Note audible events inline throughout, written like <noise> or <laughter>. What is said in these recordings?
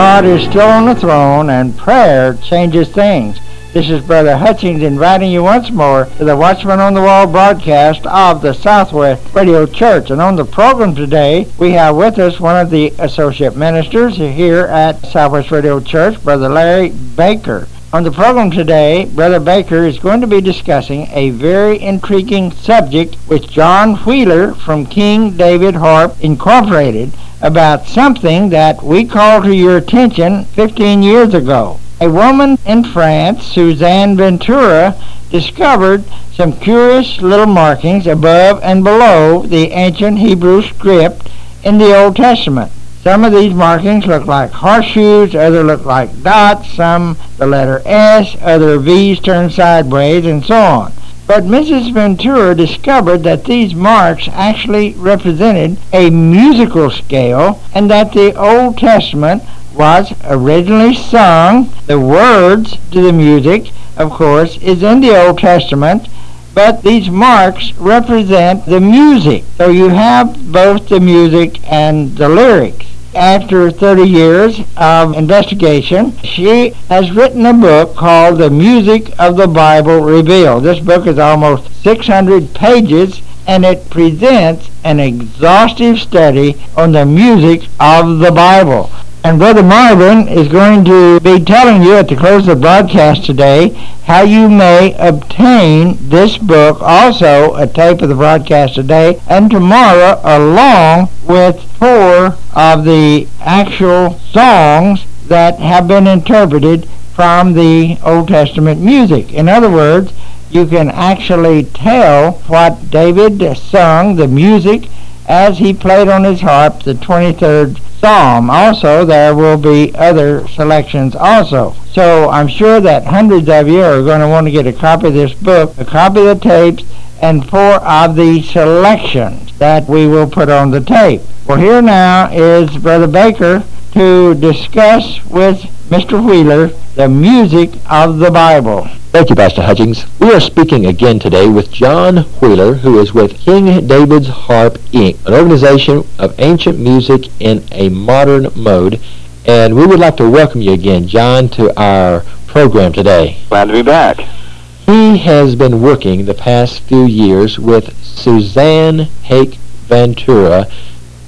God is still on the throne and prayer changes things. This is Brother Hutchings inviting you once more to the Watchman on the Wall broadcast of the Southwest Radio Church. And on the program today, we have with us one of the associate ministers here at Southwest Radio Church, Brother Larry Baker. On the program today, Brother Baker is going to be discussing a very intriguing subject with John Wheeler from King David Harp Incorporated about something that we called to your attention 15 years ago. A woman in France, Suzanne Vantoura, discovered some curious little markings above and below the ancient Hebrew script in the Old Testament. Some of these markings look like horseshoes, others look like dots, some the letter S, other V's turned sideways, and so on. But Mrs. Vantoura discovered that these marks actually represented a musical scale and that the Old Testament was originally sung. The words to the music, of course, is in the Old Testament, but these marks represent the music. So you have both the music and the lyrics. After 30 years of investigation, she has written a book called The Music of the Bible Revealed. This book is almost 600 pages and it presents an exhaustive study on the music of the Bible. And Brother Marvin is going to be telling you at the close of the broadcast today how you may obtain this book, also a tape of the broadcast today, and tomorrow, along with four of the actual songs that have been interpreted from the Old Testament music. In other words, you can actually tell what David sung, the music, as he played on his harp the 23rd psalm. Also, there will be other selections also. So I'm sure that hundreds of you are going to want to get a copy of this book, a copy of the tapes, and four of the selections that we will put on the tape. Well, here now is Brother Baker to discuss with Mr. Wheeler the music of the Bible. Thank you, Pastor Hutchings. We are speaking again today with John Wheeler, who is with King David's Harp, Inc., an organization of ancient music in a modern mode. And we would like to welcome you again, John, to our program today. Glad to be back. He has been working the past few years with Suzanne Hake Ventura,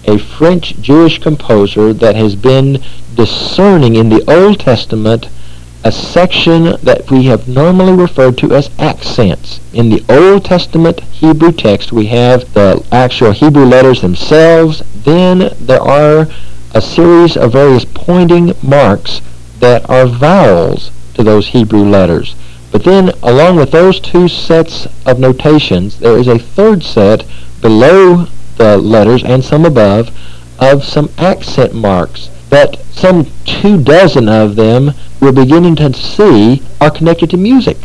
a French Jewish composer that has been discerning in the Old Testament a section that we have normally referred to as accents. In the Old Testament Hebrew text, we have the actual Hebrew letters themselves. Then there are a series of various pointing marks that are vowels to those Hebrew letters. But then, along with those two sets of notations, there is a third set below the letters and some above of some accent marks that some two dozen of them we're beginning to see are connected to music.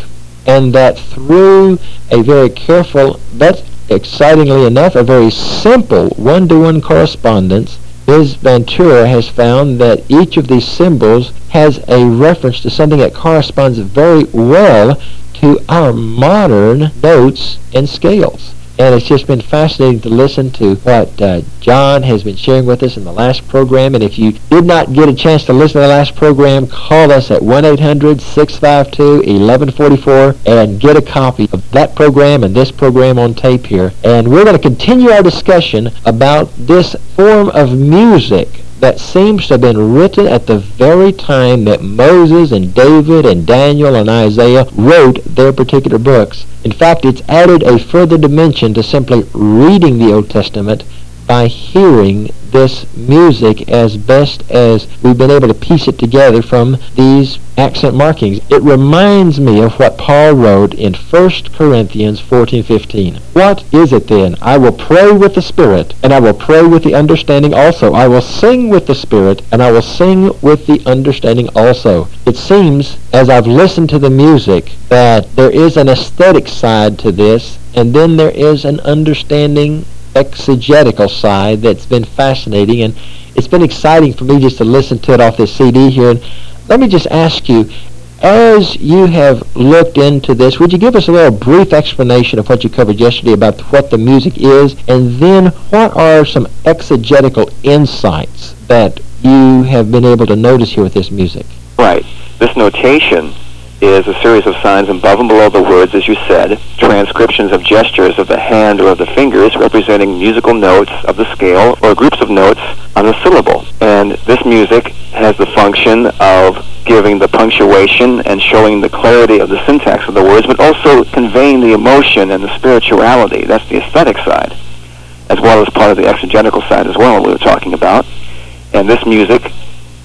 And that through a very careful, but excitingly enough, a very simple one-to-one correspondence, Ms. Vantoura has found that each of these symbols has a reference to something that corresponds very well to our modern notes and scales. And it's just been fascinating to listen to what uh, John has been sharing with us in the last program. And if you did not get a chance to listen to the last program, call us at 1-800-652-1144 and get a copy of that program and this program on tape here. And we're going to continue our discussion about this form of music that seems to have been written at the very time that Moses and David and Daniel and Isaiah wrote their particular books. In fact, it's added a further dimension to simply reading the Old Testament by hearing this music as best as we've been able to piece it together from these accent markings. It reminds me of what Paul wrote in 1 Corinthians 14:15. What is it then? I will pray with the Spirit, and I will pray with the understanding also. I will sing with the Spirit, and I will sing with the understanding also. It seems, as I've listened to the music, that there is an aesthetic side to this, and then there is an understanding exegetical side that's been fascinating, and it's been exciting for me just to listen to it off this CD here. And let me just ask you, as you have looked into this, would you give us a little brief explanation of what you covered yesterday about what the music is, and then what are some exegetical insights that you have been able to notice here with this music? Right. This notation is a series of signs above and below the words, as you said, transcriptions of gestures of the hand or of the fingers representing musical notes of the scale or groups of notes on a syllable. And this music has the function of giving the punctuation and showing the clarity of the syntax of the words, but also conveying the emotion and the spirituality. That's the aesthetic side, as well as part of the exegetical side as well we were talking about. And this music,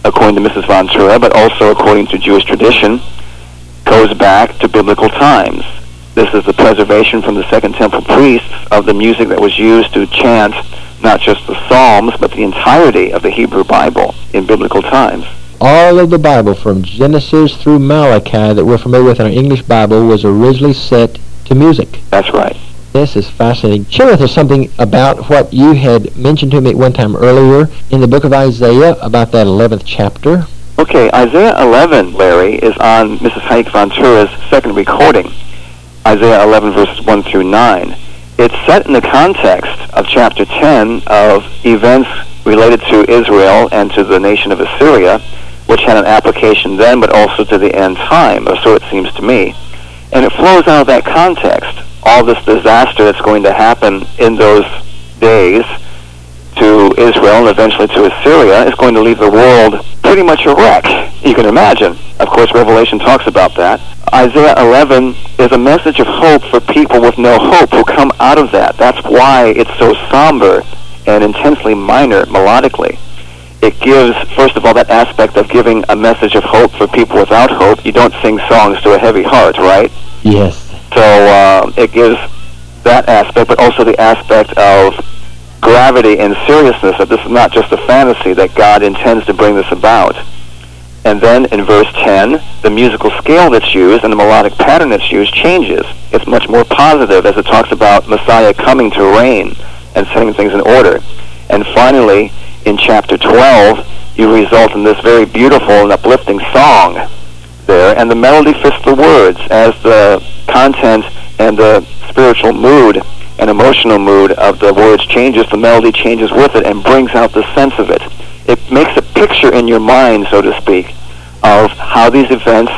according to Mrs. Vantoura, but also according to Jewish tradition, goes back to biblical times. This is the preservation from the Second Temple priests of the music that was used to chant not just the Psalms, but the entirety of the Hebrew Bible in biblical times. All of the Bible from Genesis through Malachi that we're familiar with in our English Bible was originally set to music. That's right. This is fascinating. Share with us something about what you had mentioned to me at one time earlier in the book of Isaiah about that 11th chapter. Okay, Isaiah 11, Larry, is on Mrs. Vantoura's second recording. Isaiah 11, verses 1 through 9. It's set in the context of chapter 10 of events related to Israel and to the nation of Assyria, which had an application then, but also to the end time, or so it seems to me. And it flows out of that context. All this disaster that's going to happen in those days to Israel and eventually to Assyria is going to leave the world pretty much a wreck, you can imagine. Of course, Revelation talks about that. Isaiah 11 is a message of hope for people with no hope who come out of that. That's why it's so somber and intensely minor melodically. It gives, first of all, that aspect of giving a message of hope for people without hope. You don't sing songs to a heavy heart, right? Yes. So uh, it gives that aspect, but also the aspect of gravity and seriousness that this is not just a fantasy, that God intends to bring this about. And then in verse 10, the musical scale that's used and the melodic pattern that's used changes. It's much more positive as it talks about Messiah coming to reign and setting things in order. And finally, in chapter 12, you result in this very beautiful and uplifting song there, and the melody fits the words as the content and the spiritual mood and emotional mood of the words changes, the melody changes with it and brings out the sense of it. It makes a picture in your mind, so to speak, of how these events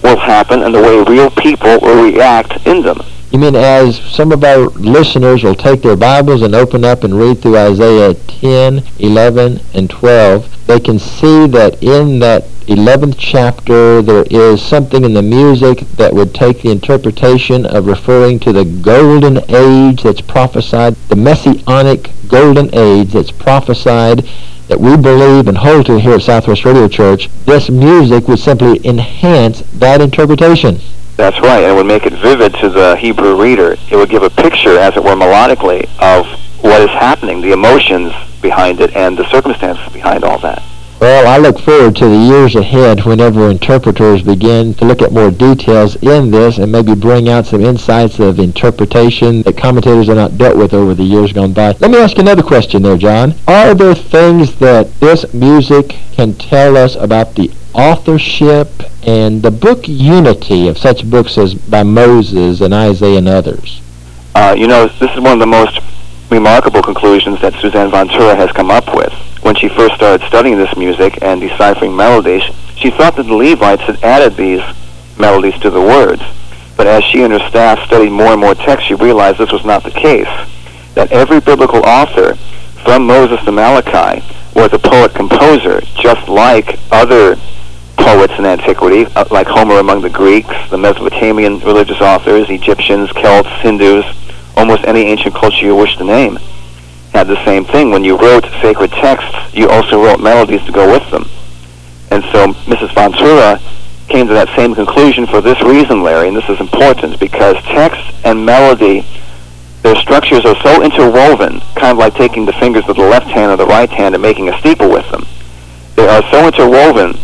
will happen and the way real people will react in them. You mean as some of our listeners will take their Bibles and open up and read through Isaiah 10, 11, and 12, they can see that in that 11th chapter there is something in the music that would take the interpretation of referring to the golden age that's prophesied, the messianic golden age that's prophesied that we believe and hold to here at Southwest Radio Church, this music would simply enhance that interpretation. That's right, and it would make it vivid to the Hebrew reader. It would give a picture, as it were, melodically, of what is happening, the emotions behind it, and the circumstances behind all that. Well, I look forward to the years ahead whenever interpreters begin to look at more details in this and maybe bring out some insights of interpretation that commentators have not dealt with over the years gone by. Let me ask another question there, John. Are there things that this music can tell us about the authorship and the book unity of such books as by Moses and Isaiah and others? Uh, you know, this is one of the most remarkable conclusions that Suzanne Vantoura has come up with. When she first started studying this music and deciphering melodies, she thought that the Levites had added these melodies to the words. But as she and her staff studied more and more texts, she realized this was not the case. That every biblical author, from Moses to Malachi, was a poet-composer, just like other poets in antiquity, uh, like Homer among the Greeks, the Mesopotamian religious authors, Egyptians, Celts, Hindus, almost any ancient culture you wish to name, had the same thing. When you wrote sacred texts, you also wrote melodies to go with them. And so Mrs. Vantoura came to that same conclusion for this reason, Larry, and this is important because text and melody, their structures are so interwoven, kind of like taking the fingers of the left hand or the right hand and making a steeple with them. They are so interwoven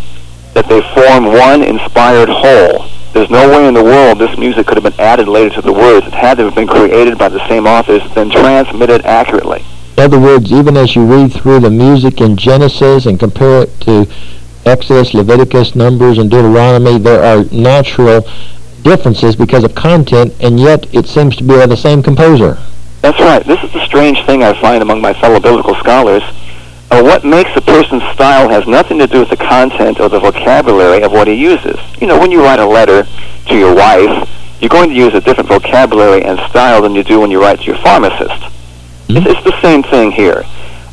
that they form one inspired whole. There's no way in the world this music could have been added later to the words. It had to have been created by the same authors, then transmitted accurately. In other words, even as you read through the music in Genesis and compare it to Exodus, Leviticus, Numbers, and Deuteronomy, there are natural differences because of content, and yet it seems to be by the same composer. That's right. This is the strange thing I find among my fellow biblical scholars. Uh, what makes a person's style has nothing to do with the content or the vocabulary of what he uses. You know, when you write a letter to your wife, you're going to use a different vocabulary and style than you do when you write to your pharmacist. Mm-hmm. It's, it's the same thing here.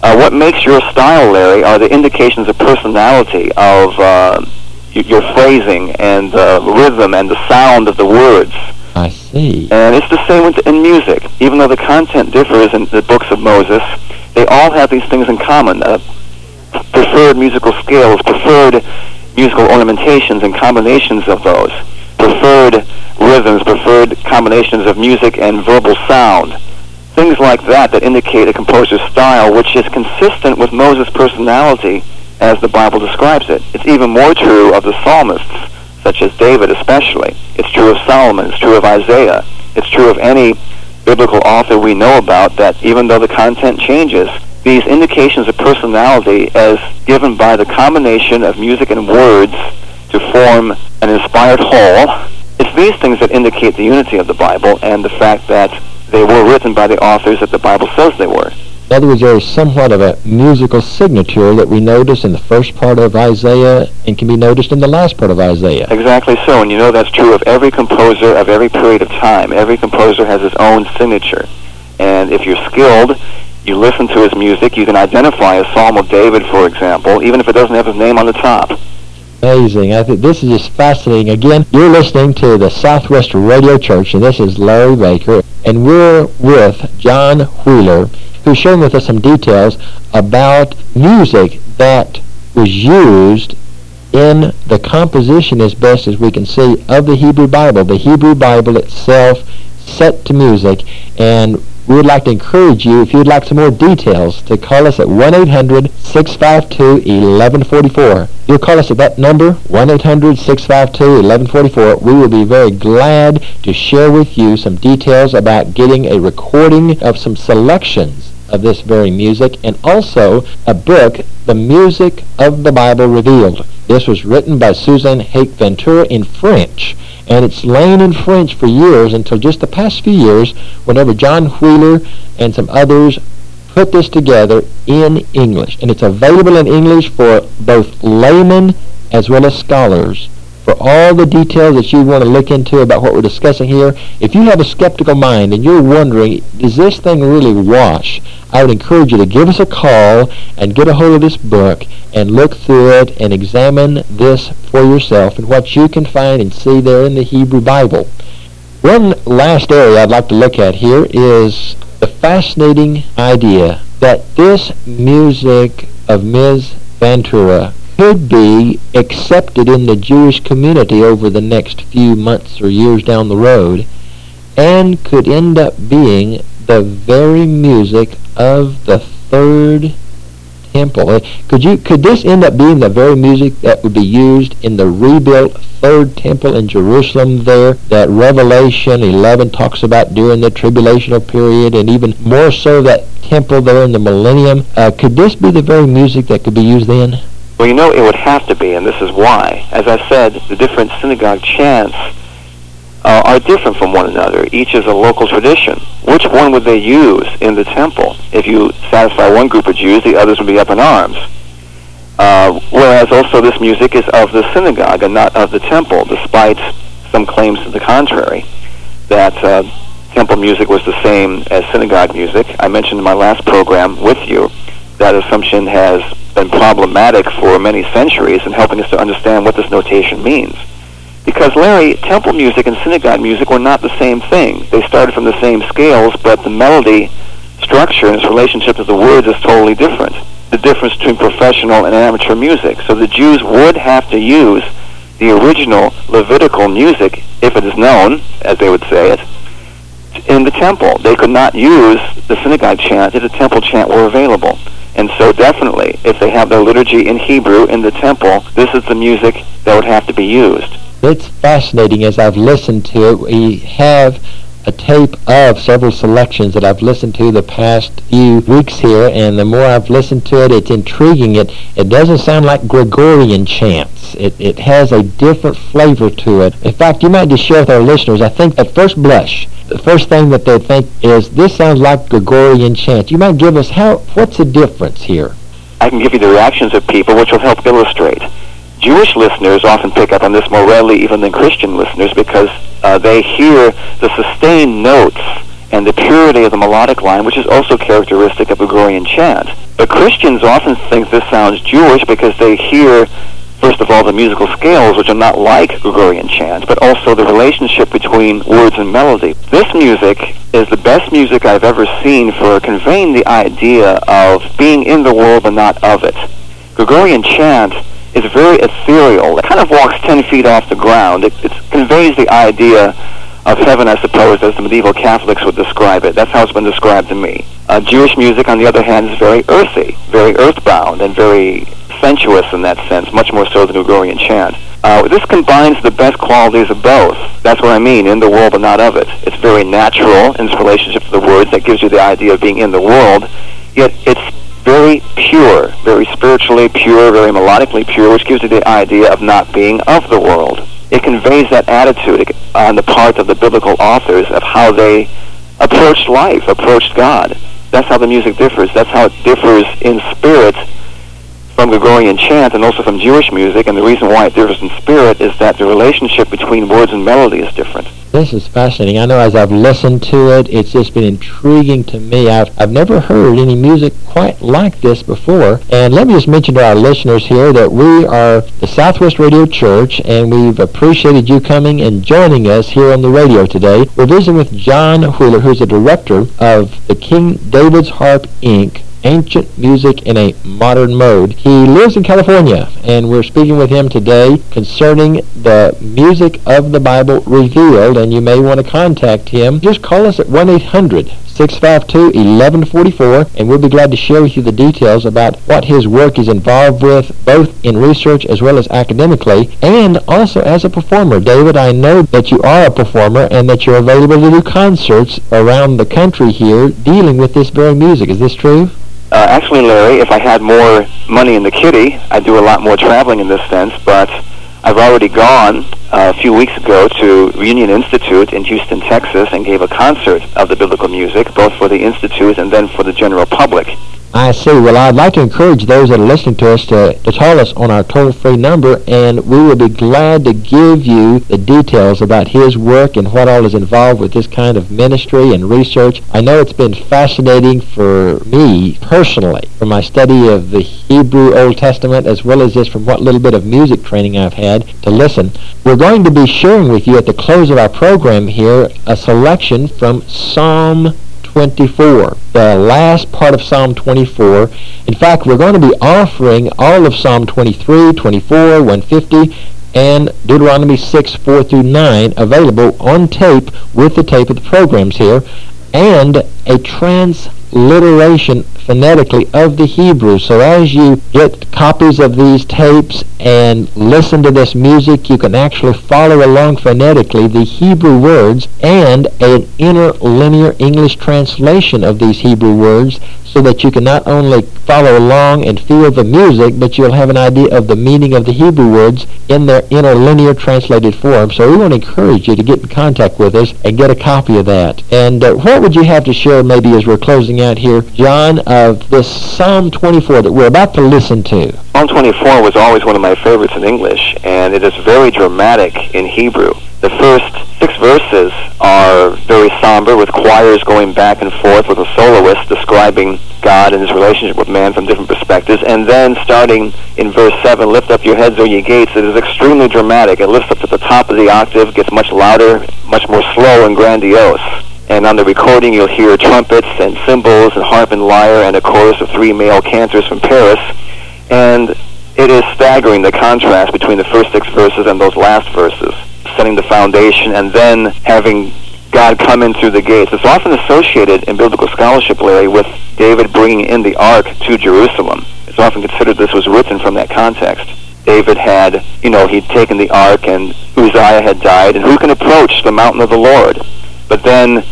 Uh, what makes your style, Larry, are the indications of personality, of uh, y- your phrasing and the rhythm and the sound of the words. I see. And it's the same with, in music. Even though the content differs in the books of Moses, they all have these things in common. Uh, preferred musical scales, preferred musical ornamentations and combinations of those, preferred rhythms, preferred combinations of music and verbal sound. Things like that that indicate a composer's style, which is consistent with Moses' personality as the Bible describes it. It's even more true of the psalmists, such as David especially. It's true of Solomon. It's true of Isaiah. It's true of any biblical author we know about that even though the content changes, these indications of personality as given by the combination of music and words to form an inspired whole, it's these things that indicate the unity of the Bible and the fact that they were written by the authors that the Bible says they were. In other words, there is somewhat of a musical signature that we notice in the first part of Isaiah and can be noticed in the last part of Isaiah. Exactly so, and you know that's true of every composer of every period of time. Every composer has his own signature. And if you're skilled, you listen to his music, you can identify a Psalm of David, for example, even if it doesn't have his name on the top. Amazing. I think this is just fascinating. Again, you're listening to the Southwest Radio Church, and this is Larry Baker, and we're with John Wheeler, who's sharing with us some details about music that was used in the composition, as best as we can see, of the Hebrew Bible. The Hebrew Bible itself set to music, and we would like to encourage you, if you'd like some more details, to call us at 1-800-652-1144. You'll call us at that number, 1-800-652-1144. We will be very glad to share with you some details about getting a recording of some selections of this very music and also a book, The Music of the Bible Revealed. This was written by Suzanne Haïk-Vantoura in French, and it's lain in French for years until just the past few years whenever John Wheeler and some others put this together in English. And it's available in English for both laymen as well as scholars. For all the details that you want to look into about what we're discussing here, if you have a skeptical mind and you're wondering, does this thing really wash? I would encourage you to give us a call and get a hold of this book and look through it and examine this for yourself and what you can find and see there in the Hebrew Bible. One last area I'd like to look at here is the fascinating idea that this music of Ms. Vantoura could be accepted in the Jewish community over the next few months or years down the road and could end up being the very music of the third temple. Could you could this end up being the very music that would be used in the rebuilt third temple in Jerusalem there that Revelation 11 talks about during the tribulational period and even more so that temple there in the millennium? Uh, could this be the very music that could be used then? Well, you know, it would have to be, and this is why. As I said, the different synagogue chants uh, are different from one another. Each is a local tradition. Which one would they use in the temple? If you satisfy one group of Jews, the others would be up in arms. Uh, whereas also this music is of the synagogue and not of the temple, despite some claims to the contrary, that uh, temple music was the same as synagogue music. I mentioned in my last program with you that assumption has been problematic for many centuries in helping us to understand what this notation means. Because, Larry, temple music and synagogue music were not the same thing. They started from the same scales, but the melody structure and its relationship to the words is totally different. The difference between professional and amateur music. So the Jews would have to use the original Levitical music, if it is known, as they would say it, in the temple. They could not use the synagogue chant if the temple chant were available. And so definitely, if they have their liturgy in Hebrew in the temple, this is the music that would have to be used. It's fascinating as I've listened to it. We have a tape of several selections that I've listened to the past few weeks here, and the more I've listened to it, it's intriguing. It it doesn't sound like Gregorian chants. It it has a different flavor to it. In fact, you might just share with our listeners. I think at first blush, the first thing that they think is this sounds like Gregorian chants. You might give us how what's the difference here? I can give you the reactions of people, which will help illustrate. Jewish listeners often pick up on this more readily even than Christian listeners because uh, they hear the sustained notes and the purity of the melodic line, which is also characteristic of Gregorian chant. But Christians often think this sounds Jewish because they hear, first of all, the musical scales, which are not like Gregorian chant, but also the relationship between words and melody. This music is the best music I've ever seen for conveying the idea of being in the world but not of it. Gregorian chant is very ethereal. It kind of walks 10 feet off the ground. It, it conveys the idea of heaven, I suppose, as the medieval Catholics would describe it. That's how it's been described to me. Uh, Jewish music, on the other hand, is very earthy, very earthbound, and very sensuous in that sense, much more so than Gregorian chant. Uh, this combines the best qualities of both. That's what I mean, in the world but not of it. It's very natural in its relationship to the words that gives you the idea of being in the world, yet it's very pure, very spiritually pure, very melodically pure, which gives you the idea of not being of the world. It conveys that attitude on the part of the biblical authors of how they approached life, approached God. That's how the music differs. That's how it differs in spirit from Gregorian chant and also from Jewish music, and the reason why it differs in spirit is that the relationship between words and melody is different. This is fascinating. I know as I've listened to it, it's just been intriguing to me. I've, I've never heard any music quite like this before. And let me just mention to our listeners here that we are the Southwest Radio Church, and we've appreciated you coming and joining us here on the radio today. We're visiting with John Wheeler, who's the director of the King David's Harp, Inc., ancient music in a modern mode. He lives in California, and we're speaking with him today concerning the music of the Bible revealed, and you may want to contact him. Just call us at 1-800-652-1144, and we'll be glad to share with you the details about what his work is involved with, both in research as well as academically, and also as a performer. David, I know that you are a performer and that you're available to do concerts around the country here dealing with this very music. Is this true? Uh, actually, Larry, if I had more money in the kitty, I'd do a lot more traveling in this sense, but I've already gone uh, a few weeks ago to Reunion Institute in Houston, Texas, and gave a concert of the biblical music, both for the Institute and then for the general public. I see. Well, I'd like to encourage those that are listening to us to, to call us on our toll-free number, and we will be glad to give you the details about his work and what all is involved with this kind of ministry and research. I know it's been fascinating for me personally, from my study of the Hebrew Old Testament, as well as just from what little bit of music training I've had to listen. We're going to be sharing with you at the close of our program here a selection from Psalm 24, the last part of Psalm 24. In fact, we're going to be offering all of Psalm 23, 24, 150, and Deuteronomy 6, 4 through 9 available on tape with the tape of the programs here, and a transliteration phonetically of the Hebrew. So as you get copies of these tapes and listen to this music, you can actually follow along phonetically the Hebrew words and an interlinear English translation of these Hebrew words so that you can not only follow along and feel the music, but you'll have an idea of the meaning of the Hebrew words in their interlinear translated form. So we want to encourage you to get in contact with us and get a copy of that. And uh, what would you have to share maybe as we're closing out here, John, of this Psalm 24 that we're about to listen to? Psalm 24 was always one of my favorites in English, and it is very dramatic in Hebrew. The first six verses are very somber, with choirs going back and forth with a soloist describing God and his relationship with man from different perspectives. And then, starting in verse 7, Lift up your heads, O ye gates, it is extremely dramatic. It lifts up to the top of the octave, gets much louder, much more slow and grandiose. And on the recording, you'll hear trumpets and cymbals and harp and lyre and a chorus of three male cantors from Paris. And it is staggering the contrast between the first six verses and those last verses setting the foundation, and then having God come in through the gates. It's often associated in biblical scholarship, Larry, with David bringing in the ark to Jerusalem. It's often considered this was written from that context. David had, you know, he'd taken the ark and Uzziah had died, and who can approach the mountain of the Lord? But then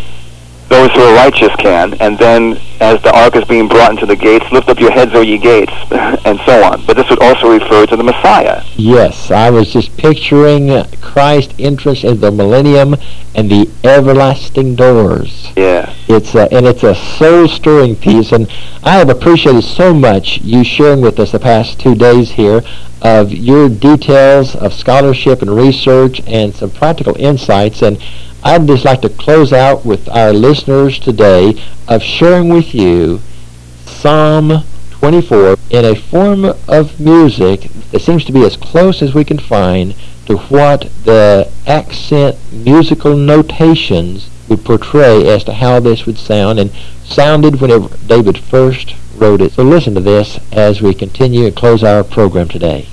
those who are righteous can, and then as the ark is being brought into the gates, lift up your heads, O ye gates, <laughs> and so on. But this would also refer to the Messiah. Yes, I was just picturing Christ's entrance in the millennium and the everlasting doors. Yeah. It's a, and it's a soul-stirring piece, and I have appreciated so much you sharing with us the past two days here of your details of scholarship and research and some practical insights. And I'd just like to close out with our listeners today of sharing with you Psalm 24 in a form of music that seems to be as close as we can find to what the accent musical notations would portray as to how this would sound and sounded whenever David first wrote it. So listen to this as we continue and close our program today.